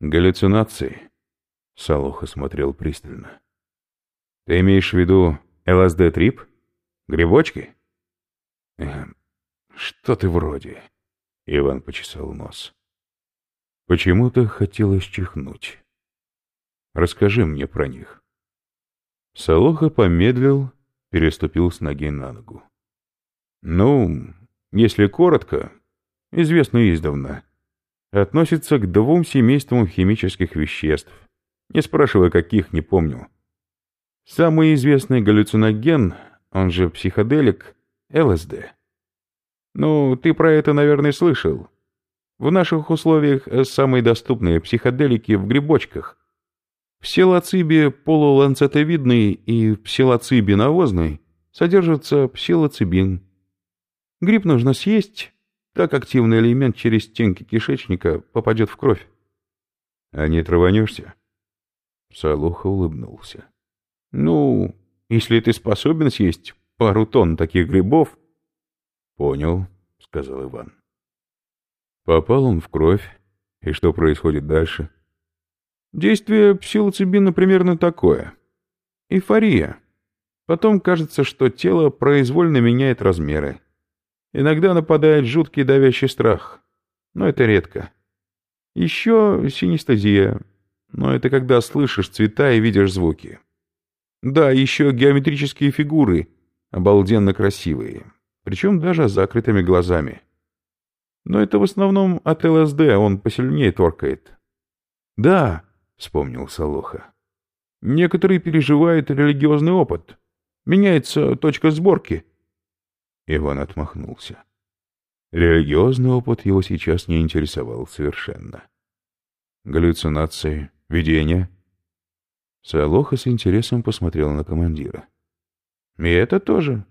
Галлюцинации. Салоха смотрел пристально. Ты имеешь в виду ЛСД-трип? Грибочки? Эм, что-то вроде. Иван почесал нос. Почему-то хотелось чихнуть. Расскажи мне про них. Салоха помедлил, переступил с ноги на ногу. Ну, если коротко, известно издавна, относится к двум семействам химических веществ. Не спрашивая, каких, не помню. Самый известный галлюциноген, он же психоделик, ЛСД. Ну, ты про это, наверное, слышал. В наших условиях самые доступные психоделики в грибочках. Псилоцибе полуланцетовидный и псилоцибе навозный содержится псилоцибин. Гриб нужно съесть, так активный элемент через стенки кишечника попадет в кровь. А не траванешься? Салуха улыбнулся. Ну, если ты способен съесть пару тонн таких грибов... Понял, сказал Иван. Попал он в кровь. И что происходит дальше? Действие псилоцибина примерно такое. Эйфория. Потом кажется, что тело произвольно меняет размеры. Иногда нападает жуткий давящий страх, но это редко. Еще синестезия, но это когда слышишь цвета и видишь звуки. Да, еще геометрические фигуры, обалденно красивые, причем даже с закрытыми глазами. Но это в основном от ЛСД, он посильнее торкает. Да, вспомнил Салоха. Некоторые переживают религиозный опыт. Меняется точка сборки. Иван отмахнулся. Религиозный опыт его сейчас не интересовал совершенно. Галлюцинации, видения. Солоха с интересом посмотрел на командира. «И это тоже.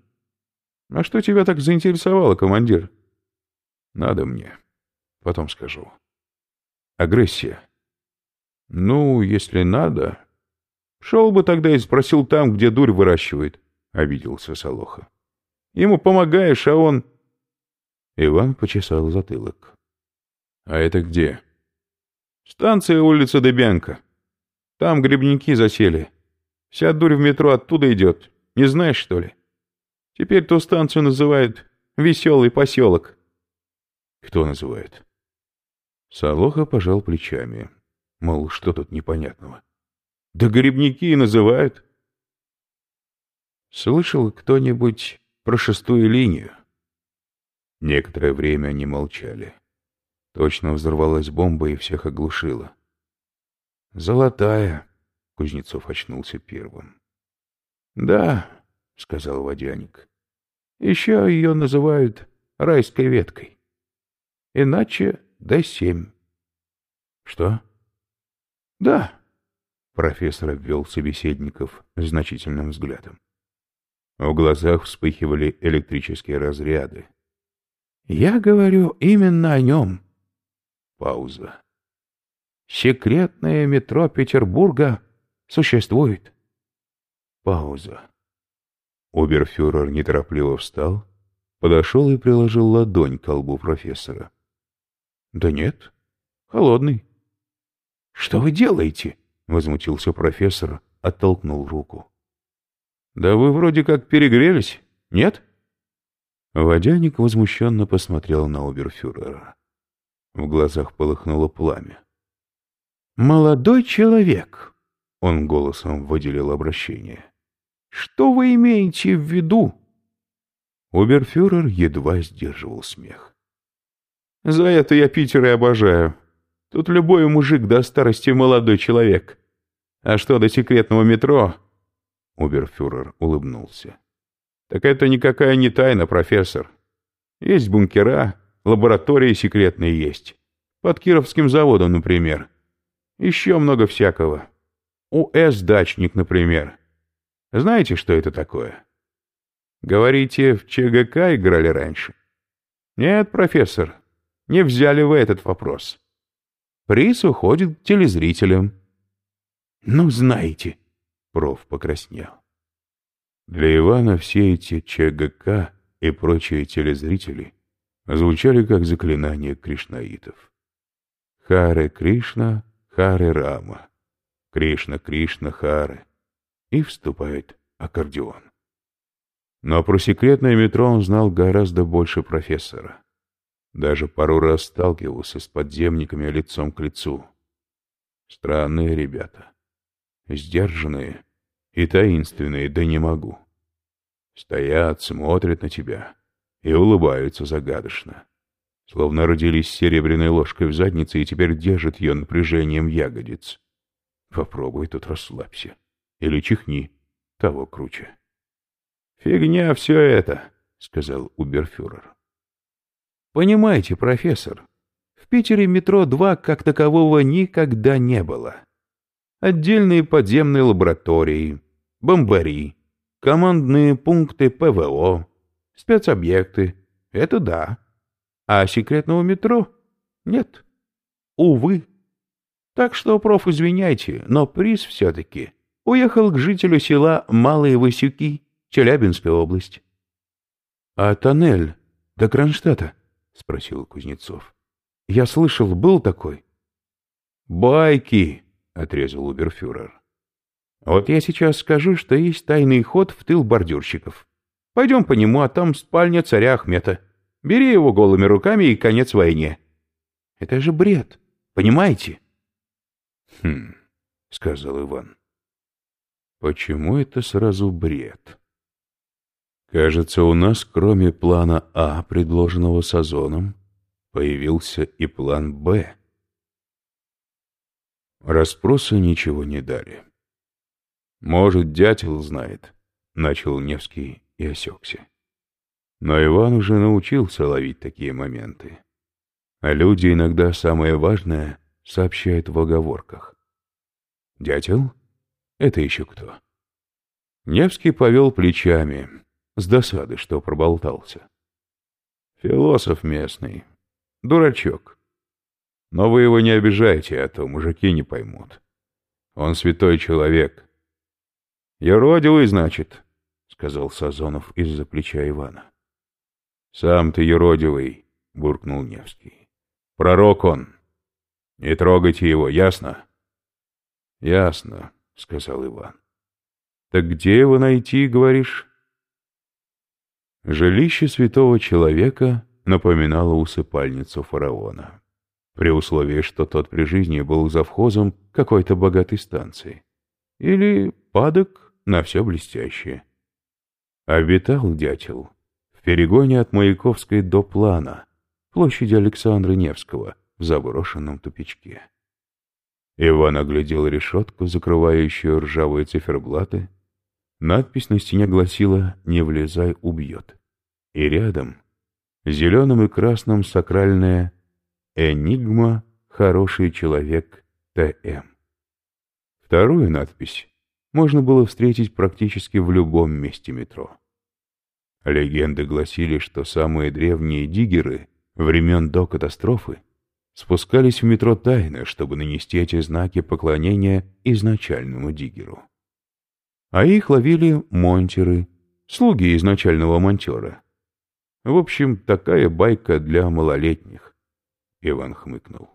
А что тебя так заинтересовало, командир?» «Надо мне. Потом скажу. Агрессия. Ну, если надо...» «Шел бы тогда и спросил там, где дурь выращивает», — обиделся Солоха. Ему помогаешь, а он...» Иван почесал затылок. «А это где?» «Станция улица Дебянка. Там грибники засели. Вся дурь в метро оттуда идет. Не знаешь, что ли? Теперь ту станцию называют «Веселый поселок». «Кто называет?» Солоха пожал плечами. Мол, что тут непонятного? «Да грибники и называют». «Слышал кто-нибудь про шестую линию. Некоторое время они молчали. Точно взорвалась бомба и всех оглушила. «Золотая!» — Кузнецов очнулся первым. «Да», — сказал водяник. «Еще ее называют райской веткой. Иначе Д-7». «Что?» «Да», — профессор обвел собеседников значительным взглядом. В глазах вспыхивали электрические разряды. «Я говорю именно о нем». Пауза. «Секретное метро Петербурга существует». Пауза. Оберфюрер неторопливо встал, подошел и приложил ладонь к колбу профессора. «Да нет, холодный». «Что вы делаете?» — возмутился профессор, оттолкнул руку. Да вы вроде как перегрелись, нет? Водяник возмущенно посмотрел на оберфюрера. В глазах полыхнуло пламя. «Молодой человек!» — он голосом выделил обращение. «Что вы имеете в виду?» Оберфюрер едва сдерживал смех. «За это я Питер и обожаю. Тут любой мужик до старости молодой человек. А что до секретного метро, Оберфюрер улыбнулся. «Так это никакая не тайна, профессор. Есть бункера, лаборатории секретные есть. Под Кировским заводом, например. Еще много всякого. УС-дачник, например. Знаете, что это такое? Говорите, в ЧГК играли раньше? Нет, профессор, не взяли вы этот вопрос. Приз уходит телезрителям. Ну, знаете, Проф покраснел. Для Ивана все эти ЧГК и прочие телезрители звучали как заклинание кришнаитов. Харе Кришна, Харе Рама, Кришна Кришна Харе, и вступает аккордеон. Но про секретное метро он знал гораздо больше профессора. Даже пару раз сталкивался с подземниками лицом к лицу. Странные ребята. Сдержанные и таинственные, да не могу. Стоят, смотрят на тебя и улыбаются загадочно. Словно родились серебряной ложкой в заднице и теперь держат ее напряжением ягодиц. Попробуй тут расслабься. Или чихни. Того круче. «Фигня все это», — сказал Уберфюрер. «Понимаете, профессор, в Питере метро 2 как такового никогда не было. Отдельные подземные лаборатории, бомбари, командные пункты ПВО, спецобъекты — это да. А секретного метро — нет. Увы. Так что, проф, извиняйте, но приз все-таки уехал к жителю села Малые Васюки, Челябинская область. — А тоннель до Кронштадта? — спросил Кузнецов. — Я слышал, был такой. — Байки! — отрезал Уберфюрер. Вот я сейчас скажу, что есть тайный ход в тыл бордюрщиков. Пойдем по нему, а там спальня царя Ахмета. Бери его голыми руками и конец войне. Это же бред, понимаете? — Хм, — сказал Иван. — Почему это сразу бред? Кажется, у нас, кроме плана А, предложенного Сазоном, появился и план Б. Распросы ничего не дали. «Может, дятел знает», — начал Невский и осекся. Но Иван уже научился ловить такие моменты. А люди иногда самое важное сообщают в оговорках. «Дятел? Это еще кто?» Невский повел плечами, с досады, что проболтался. «Философ местный. Дурачок. Но вы его не обижайте, а то мужики не поймут. Он святой человек, «Еродивый, значит», — сказал Сазонов из-за плеча Ивана. «Сам ты еродивый», — буркнул Невский. «Пророк он. Не трогайте его, ясно?» «Ясно», — сказал Иван. «Так где его найти, говоришь?» Жилище святого человека напоминало усыпальницу фараона, при условии, что тот при жизни был завхозом какой-то богатой станции. Или падок на все блестящее. Обитал дятел в перегоне от Маяковской до Плана, площади Александра Невского, в заброшенном тупичке. Иван оглядел решетку, закрывающую ржавые циферблаты. Надпись на стене гласила «Не влезай, убьет». И рядом, зеленым и красным сакральное «Энигма. Хороший человек. Т.М.». Вторую надпись можно было встретить практически в любом месте метро. Легенды гласили, что самые древние диггеры времен до катастрофы спускались в метро тайно, чтобы нанести эти знаки поклонения изначальному диггеру. А их ловили монтеры, слуги изначального монтера. В общем, такая байка для малолетних. Иван хмыкнул.